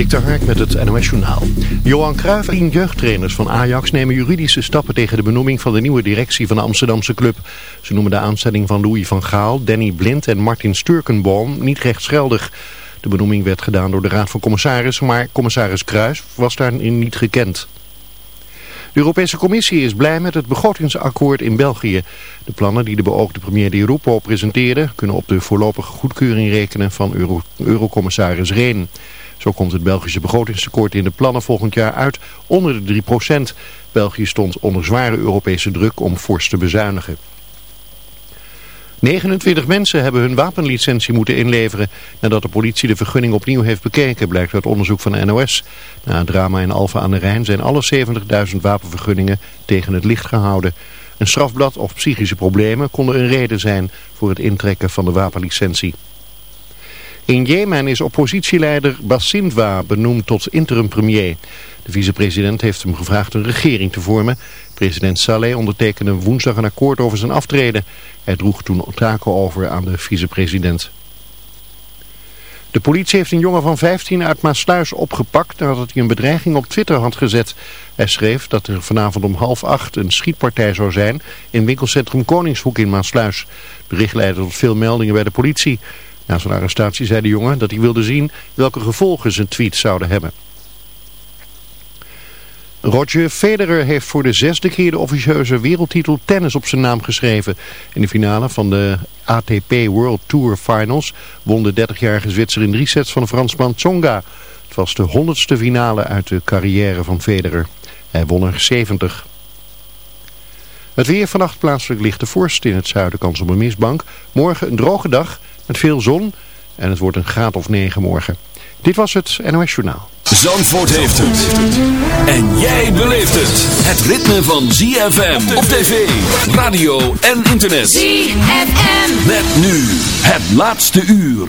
Dik Hark met het NOS Journaal. Johan Cruijff en jeugdtrainers van Ajax nemen juridische stappen tegen de benoeming van de nieuwe directie van de Amsterdamse club. Ze noemen de aanstelling van Louis van Gaal, Danny Blind en Martin Sturkenboom niet rechtsgeldig. De benoeming werd gedaan door de Raad van Commissarissen, maar commissaris Kruijff was daarin niet gekend. De Europese Commissie is blij met het begrotingsakkoord in België. De plannen die de beoogde premier Di Rupo presenteerde... kunnen op de voorlopige goedkeuring rekenen van Euro Eurocommissaris Reen. Zo komt het Belgische begrotingstekort in de plannen volgend jaar uit onder de 3%. België stond onder zware Europese druk om fors te bezuinigen. 29 mensen hebben hun wapenlicentie moeten inleveren nadat de politie de vergunning opnieuw heeft bekeken, blijkt uit onderzoek van de NOS. Na het drama in Alfa aan de Rijn zijn alle 70.000 wapenvergunningen tegen het licht gehouden. Een strafblad of psychische problemen konden een reden zijn voor het intrekken van de wapenlicentie. In Jemen is oppositieleider Basindwa benoemd tot interim premier. De vicepresident heeft hem gevraagd een regering te vormen. President Saleh ondertekende woensdag een akkoord over zijn aftreden. Hij droeg toen taken over aan de vicepresident. De politie heeft een jongen van 15 uit Maasluis opgepakt nadat hij een bedreiging op Twitter had gezet. Hij schreef dat er vanavond om half acht een schietpartij zou zijn in winkelcentrum Koningshoek in Maasluis. Bericht leidde tot veel meldingen bij de politie. Na zijn arrestatie zei de jongen dat hij wilde zien welke gevolgen zijn tweet zouden hebben. Roger Federer heeft voor de zesde keer de officieuze wereldtitel tennis op zijn naam geschreven. In de finale van de ATP World Tour Finals won de 30-jarige Zwitser in drie sets van de Fransman Tsonga. Het was de honderdste finale uit de carrière van Federer. Hij won er 70. Het weer vannacht plaatselijk lichte vorst in het zuiden kans op een mistbank. Morgen een droge dag met veel zon en het wordt een graad of 9 morgen. Dit was het NOS Journaal. Zandvoort heeft het. En jij beleeft het. Het ritme van ZFM op tv, radio en internet. ZFM. Met nu het laatste uur.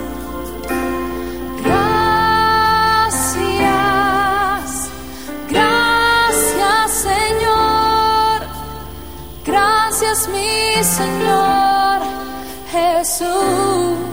gracias mi Señor Jesús.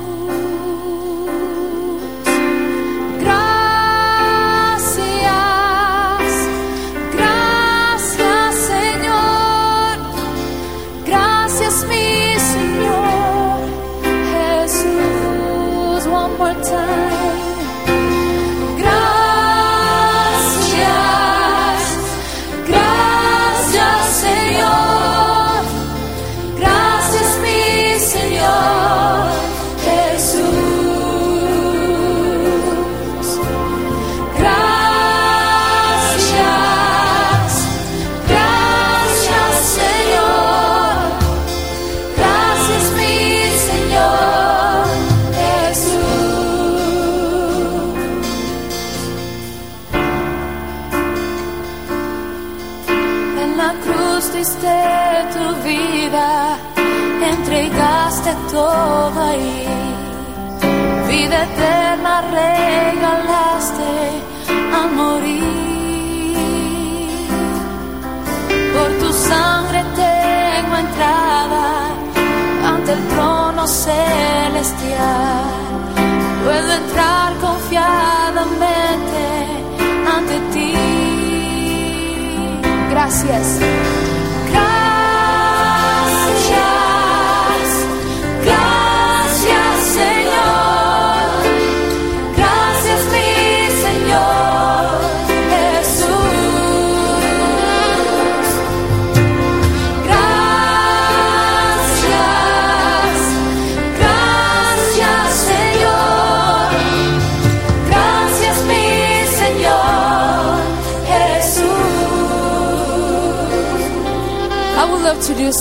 Puedo entrar confiadamente ante ti. Gracias.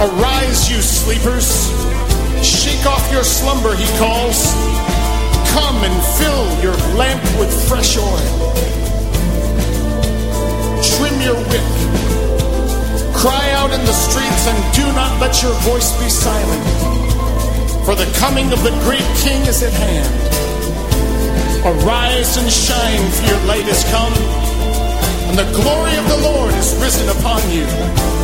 Arise, you sleepers. Shake off your slumber, he calls. Come and fill your lamp with fresh oil. Trim your wick. Cry out in the streets and do not let your voice be silent. For the coming of the great king is at hand. Arise and shine, for your light has come, and the glory of the Lord is risen upon you.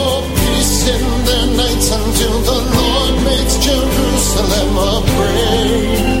until the Lord makes Jerusalem a praise.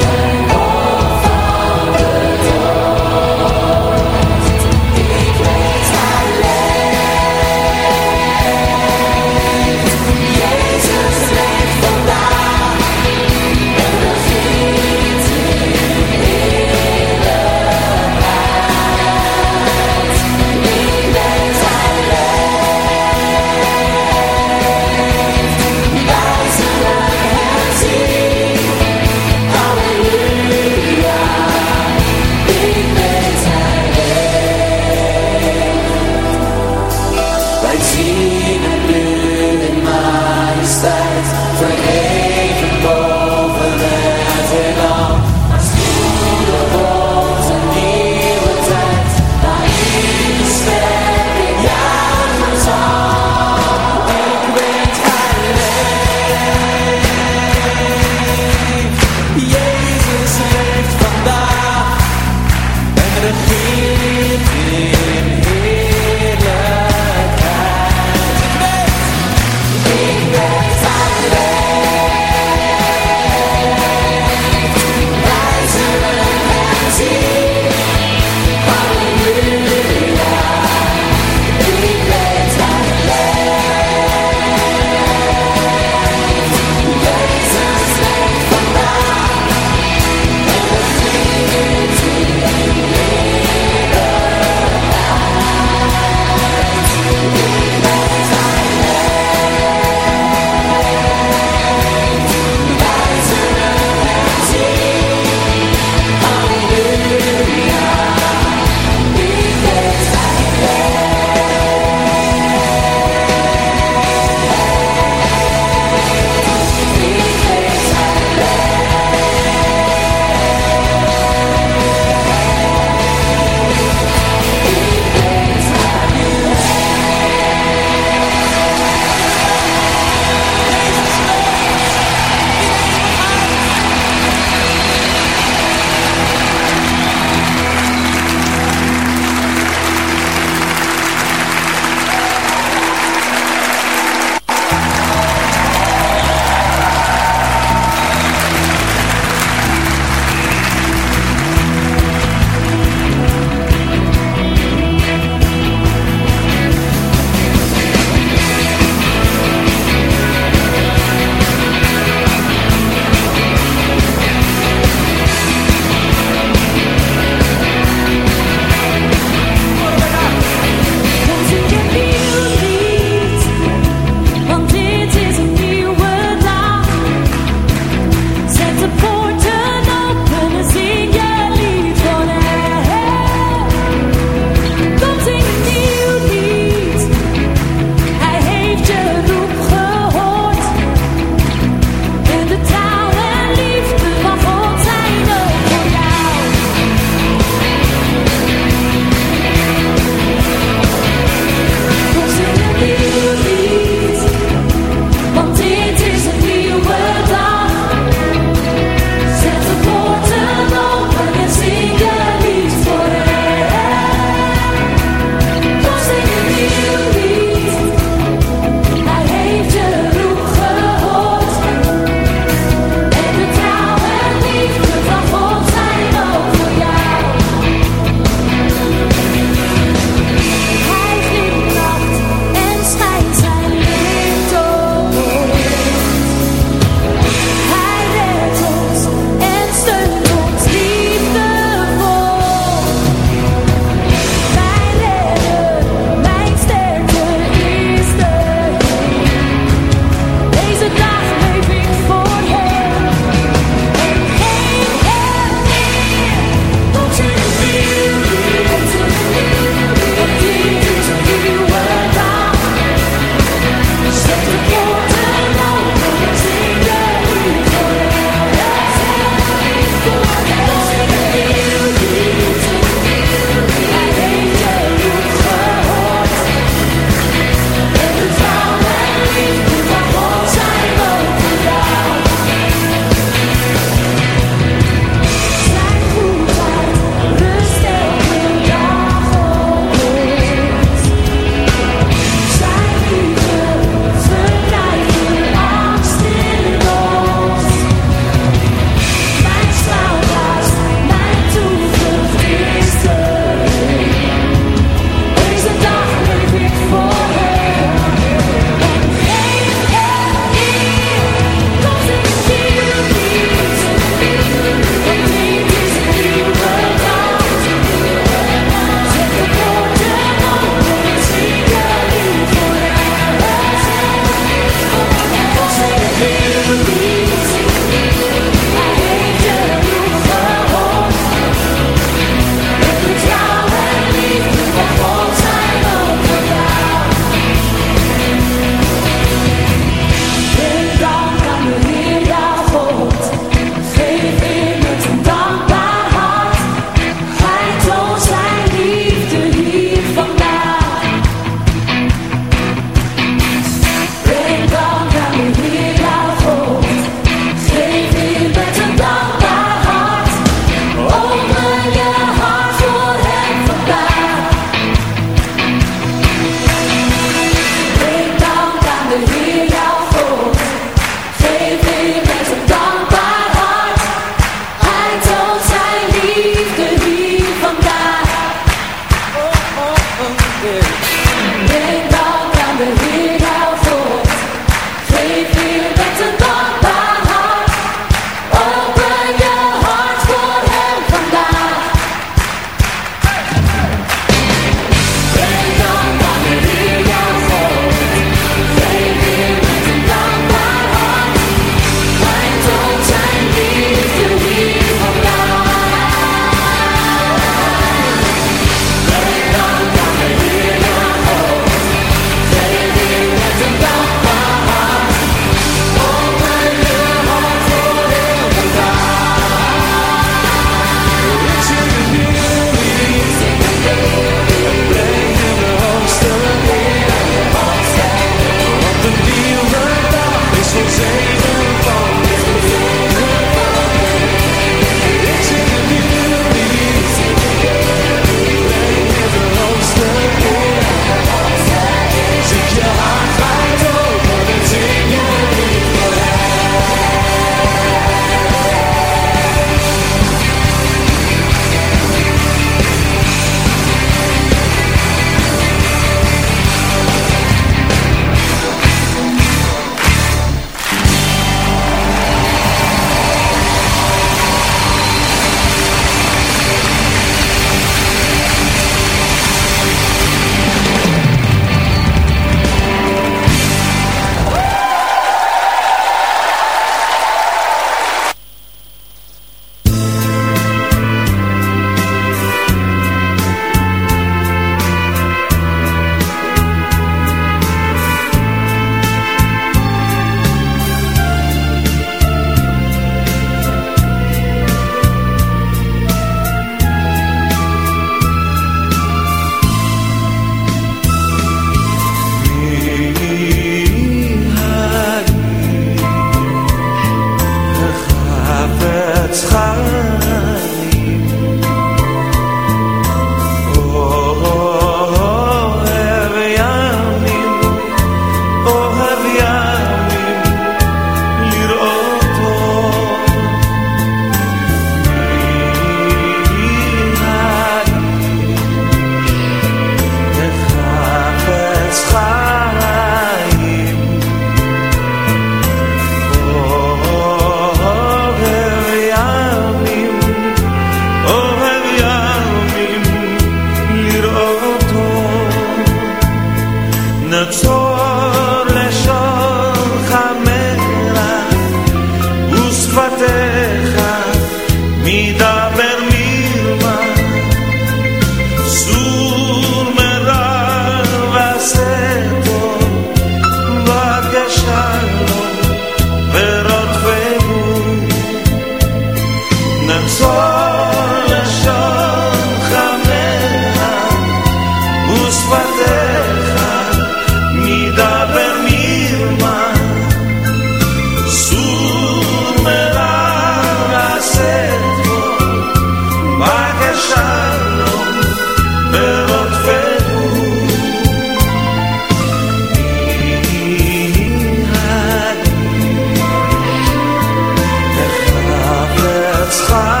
It's fine.